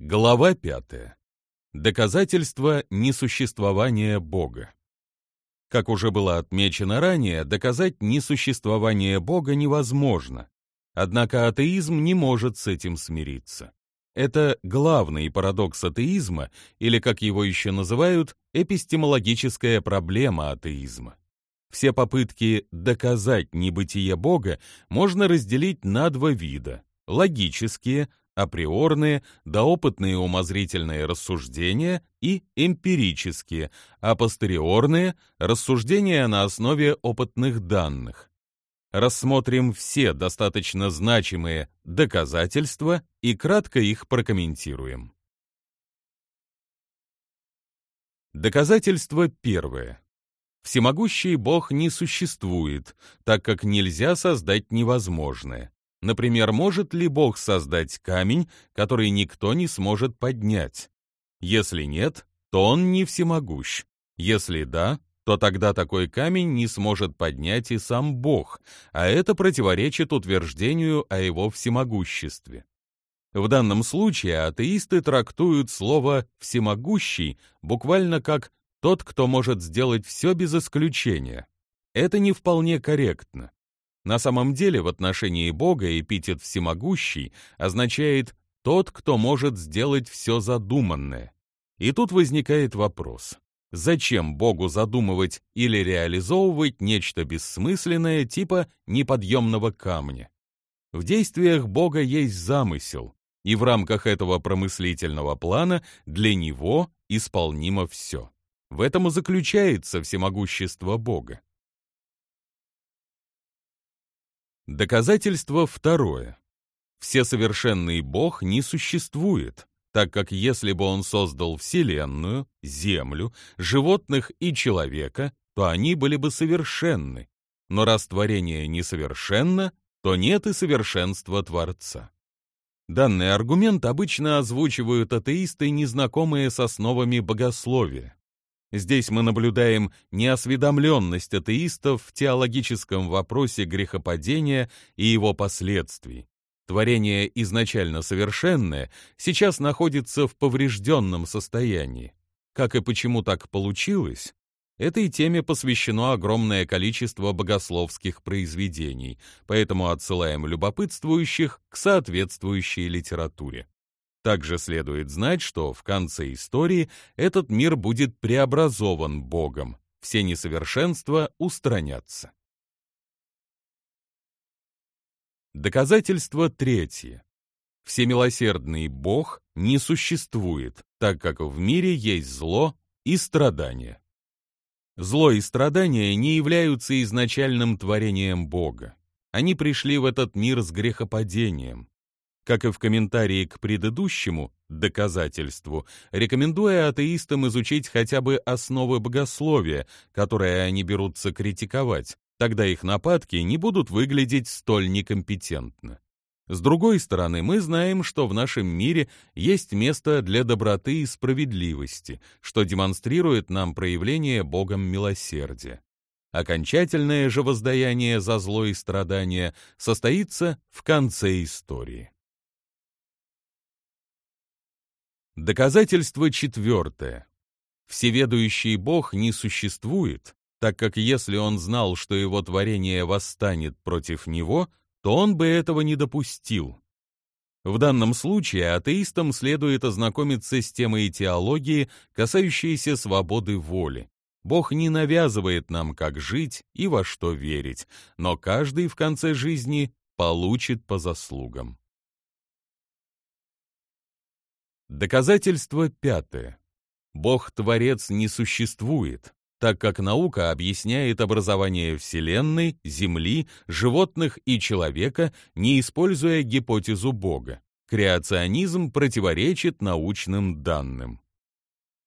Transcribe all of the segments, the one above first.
Глава 5. Доказательство несуществования Бога. Как уже было отмечено ранее, доказать несуществование Бога невозможно. Однако атеизм не может с этим смириться. Это главный парадокс атеизма, или, как его еще называют, эпистемологическая проблема атеизма. Все попытки доказать небытие Бога можно разделить на два вида – логические, априорные, доопытные умозрительные рассуждения и эмпирические, апостериорные рассуждения на основе опытных данных. Рассмотрим все достаточно значимые доказательства и кратко их прокомментируем. Доказательство первое. Всемогущий Бог не существует, так как нельзя создать невозможное. Например, может ли Бог создать камень, который никто не сможет поднять? Если нет, то он не всемогущ. Если да, то тогда такой камень не сможет поднять и сам Бог, а это противоречит утверждению о его всемогуществе. В данном случае атеисты трактуют слово «всемогущий» буквально как «тот, кто может сделать все без исключения». Это не вполне корректно. На самом деле в отношении Бога эпитет «всемогущий» означает «тот, кто может сделать все задуманное». И тут возникает вопрос. Зачем Богу задумывать или реализовывать нечто бессмысленное типа неподъемного камня? В действиях Бога есть замысел, и в рамках этого промыслительного плана для Него исполнимо все. В этом и заключается всемогущество Бога. Доказательство второе. Всесовершенный Бог не существует, так как если бы Он создал Вселенную, Землю, животных и человека, то они были бы совершенны. Но раз творение несовершенно, то нет и совершенства Творца. Данный аргумент обычно озвучивают атеисты, незнакомые с основами богословия. Здесь мы наблюдаем неосведомленность атеистов в теологическом вопросе грехопадения и его последствий. Творение изначально совершенное сейчас находится в поврежденном состоянии. Как и почему так получилось, этой теме посвящено огромное количество богословских произведений, поэтому отсылаем любопытствующих к соответствующей литературе. Также следует знать, что в конце истории этот мир будет преобразован Богом, все несовершенства устранятся. Доказательство третье. Всемилосердный Бог не существует, так как в мире есть зло и страдания. Зло и страдания не являются изначальным творением Бога. Они пришли в этот мир с грехопадением как и в комментарии к предыдущему доказательству, рекомендуя атеистам изучить хотя бы основы богословия, которые они берутся критиковать, тогда их нападки не будут выглядеть столь некомпетентно. С другой стороны, мы знаем, что в нашем мире есть место для доброты и справедливости, что демонстрирует нам проявление Богом милосердия. Окончательное же воздаяние за зло и страдания состоится в конце истории. Доказательство четвертое. Всеведущий Бог не существует, так как если он знал, что его творение восстанет против него, то он бы этого не допустил. В данном случае атеистам следует ознакомиться с темой теологии, касающейся свободы воли. Бог не навязывает нам, как жить и во что верить, но каждый в конце жизни получит по заслугам. Доказательство пятое. Бог-творец не существует, так как наука объясняет образование Вселенной, Земли, животных и человека, не используя гипотезу Бога. Креационизм противоречит научным данным.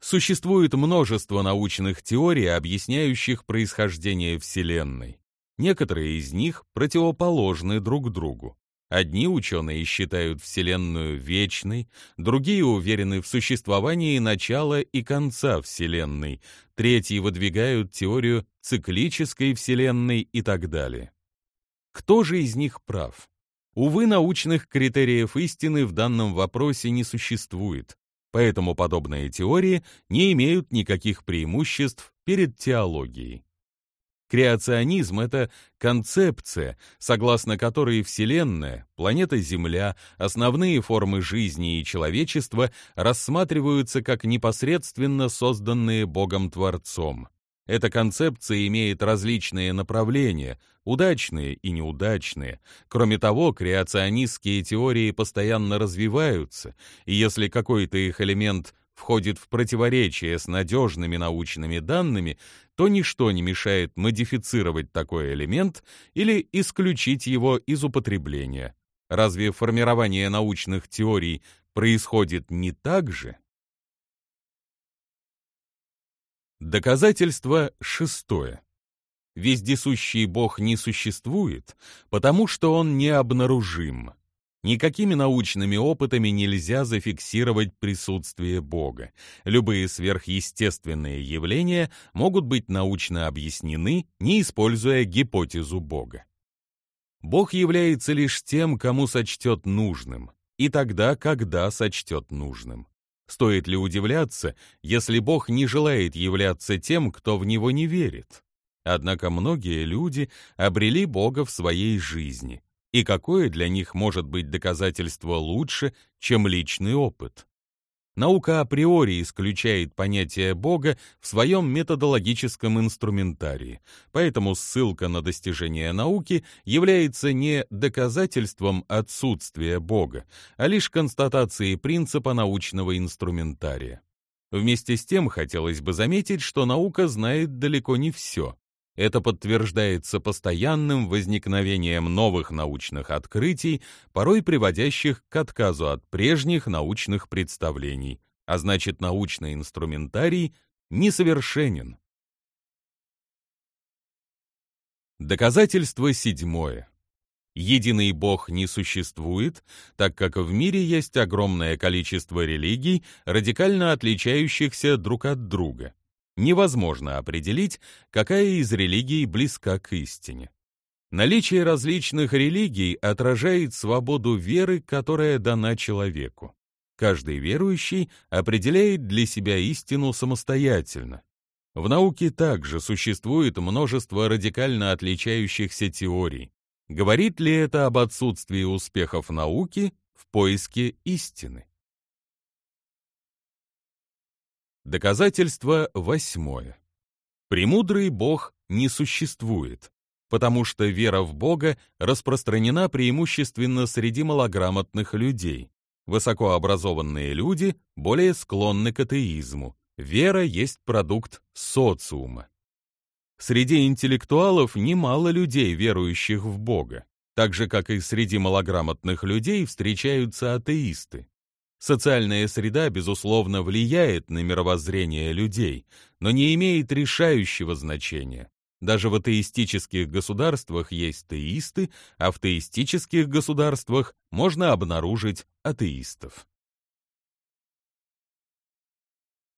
Существует множество научных теорий, объясняющих происхождение Вселенной. Некоторые из них противоположны друг другу. Одни ученые считают Вселенную вечной, другие уверены в существовании начала и конца Вселенной, третьи выдвигают теорию циклической Вселенной и так далее. Кто же из них прав? Увы, научных критериев истины в данном вопросе не существует, поэтому подобные теории не имеют никаких преимуществ перед теологией. Креационизм — это концепция, согласно которой Вселенная, планета Земля, основные формы жизни и человечества рассматриваются как непосредственно созданные Богом-творцом. Эта концепция имеет различные направления, удачные и неудачные. Кроме того, креационистские теории постоянно развиваются, и если какой-то их элемент входит в противоречие с надежными научными данными, то ничто не мешает модифицировать такой элемент или исключить его из употребления. Разве формирование научных теорий происходит не так же? Доказательство шестое. Вездесущий Бог не существует, потому что он необнаружим. Никакими научными опытами нельзя зафиксировать присутствие Бога. Любые сверхъестественные явления могут быть научно объяснены, не используя гипотезу Бога. Бог является лишь тем, кому сочтет нужным, и тогда, когда сочтет нужным. Стоит ли удивляться, если Бог не желает являться тем, кто в Него не верит? Однако многие люди обрели Бога в своей жизни, и какое для них может быть доказательство лучше, чем личный опыт? Наука априори исключает понятие Бога в своем методологическом инструментарии, поэтому ссылка на достижение науки является не доказательством отсутствия Бога, а лишь констатацией принципа научного инструментария. Вместе с тем хотелось бы заметить, что наука знает далеко не все, это подтверждается постоянным возникновением новых научных открытий, порой приводящих к отказу от прежних научных представлений, а значит научный инструментарий несовершенен. Доказательство седьмое. Единый Бог не существует, так как в мире есть огромное количество религий, радикально отличающихся друг от друга невозможно определить, какая из религий близка к истине. Наличие различных религий отражает свободу веры, которая дана человеку. Каждый верующий определяет для себя истину самостоятельно. В науке также существует множество радикально отличающихся теорий. Говорит ли это об отсутствии успехов науки в поиске истины? Доказательство восьмое. Премудрый Бог не существует, потому что вера в Бога распространена преимущественно среди малограмотных людей. Высокообразованные люди более склонны к атеизму. Вера есть продукт социума. Среди интеллектуалов немало людей, верующих в Бога, так же, как и среди малограмотных людей встречаются атеисты. Социальная среда, безусловно, влияет на мировоззрение людей, но не имеет решающего значения. Даже в атеистических государствах есть теисты, а в теистических государствах можно обнаружить атеистов.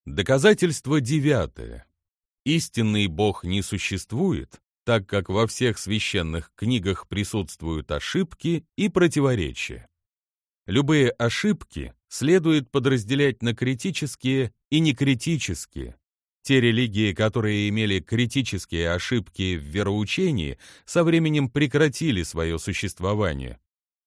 Доказательство девятое. Истинный Бог не существует, так как во всех священных книгах присутствуют ошибки и противоречия. Любые ошибки следует подразделять на критические и некритические. Те религии, которые имели критические ошибки в вероучении, со временем прекратили свое существование.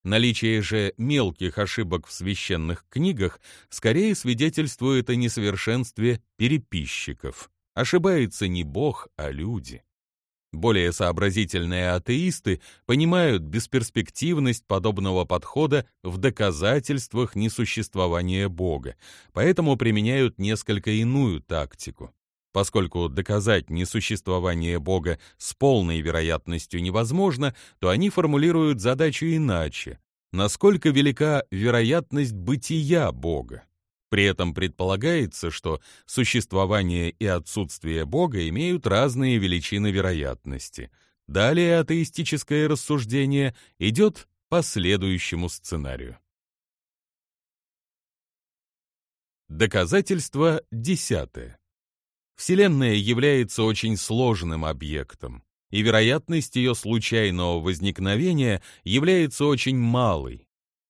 Наличие же мелких ошибок в священных книгах скорее свидетельствует о несовершенстве переписчиков. Ошибается не Бог, а люди. Более сообразительные атеисты понимают бесперспективность подобного подхода в доказательствах несуществования Бога, поэтому применяют несколько иную тактику. Поскольку доказать несуществование Бога с полной вероятностью невозможно, то они формулируют задачу иначе. Насколько велика вероятность бытия Бога? При этом предполагается, что существование и отсутствие Бога имеют разные величины вероятности. Далее атеистическое рассуждение идет по следующему сценарию. Доказательство десятое. Вселенная является очень сложным объектом. и вероятность ее случайного возникновения является очень малой.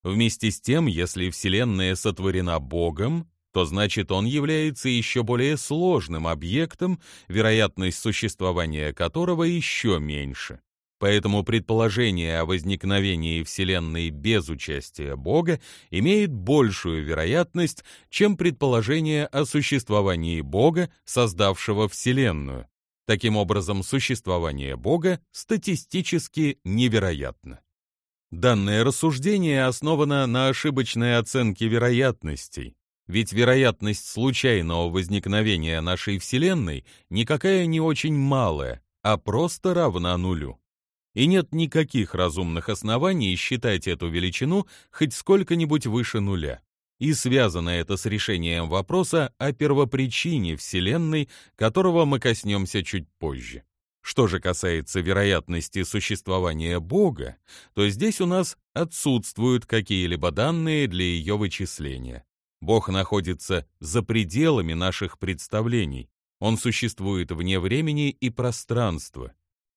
Вместе с тем, если Вселенная сотворена Богом, то значит он является еще более сложным объектом, вероятность существования которого еще меньше. Поэтому предположение о возникновении Вселенной без участия Бога имеет большую вероятность, чем предположение о существовании Бога, создавшего Вселенную. Таким образом, существование Бога статистически невероятно. Данное рассуждение основано на ошибочной оценке вероятностей, ведь вероятность случайного возникновения нашей Вселенной никакая не очень малая, а просто равна нулю и нет никаких разумных оснований считать эту величину хоть сколько-нибудь выше нуля. И связано это с решением вопроса о первопричине Вселенной, которого мы коснемся чуть позже. Что же касается вероятности существования Бога, то здесь у нас отсутствуют какие-либо данные для ее вычисления. Бог находится за пределами наших представлений. Он существует вне времени и пространства.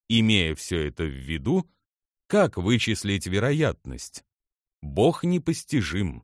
Имея все это в виду, как вычислить вероятность? Бог непостижим.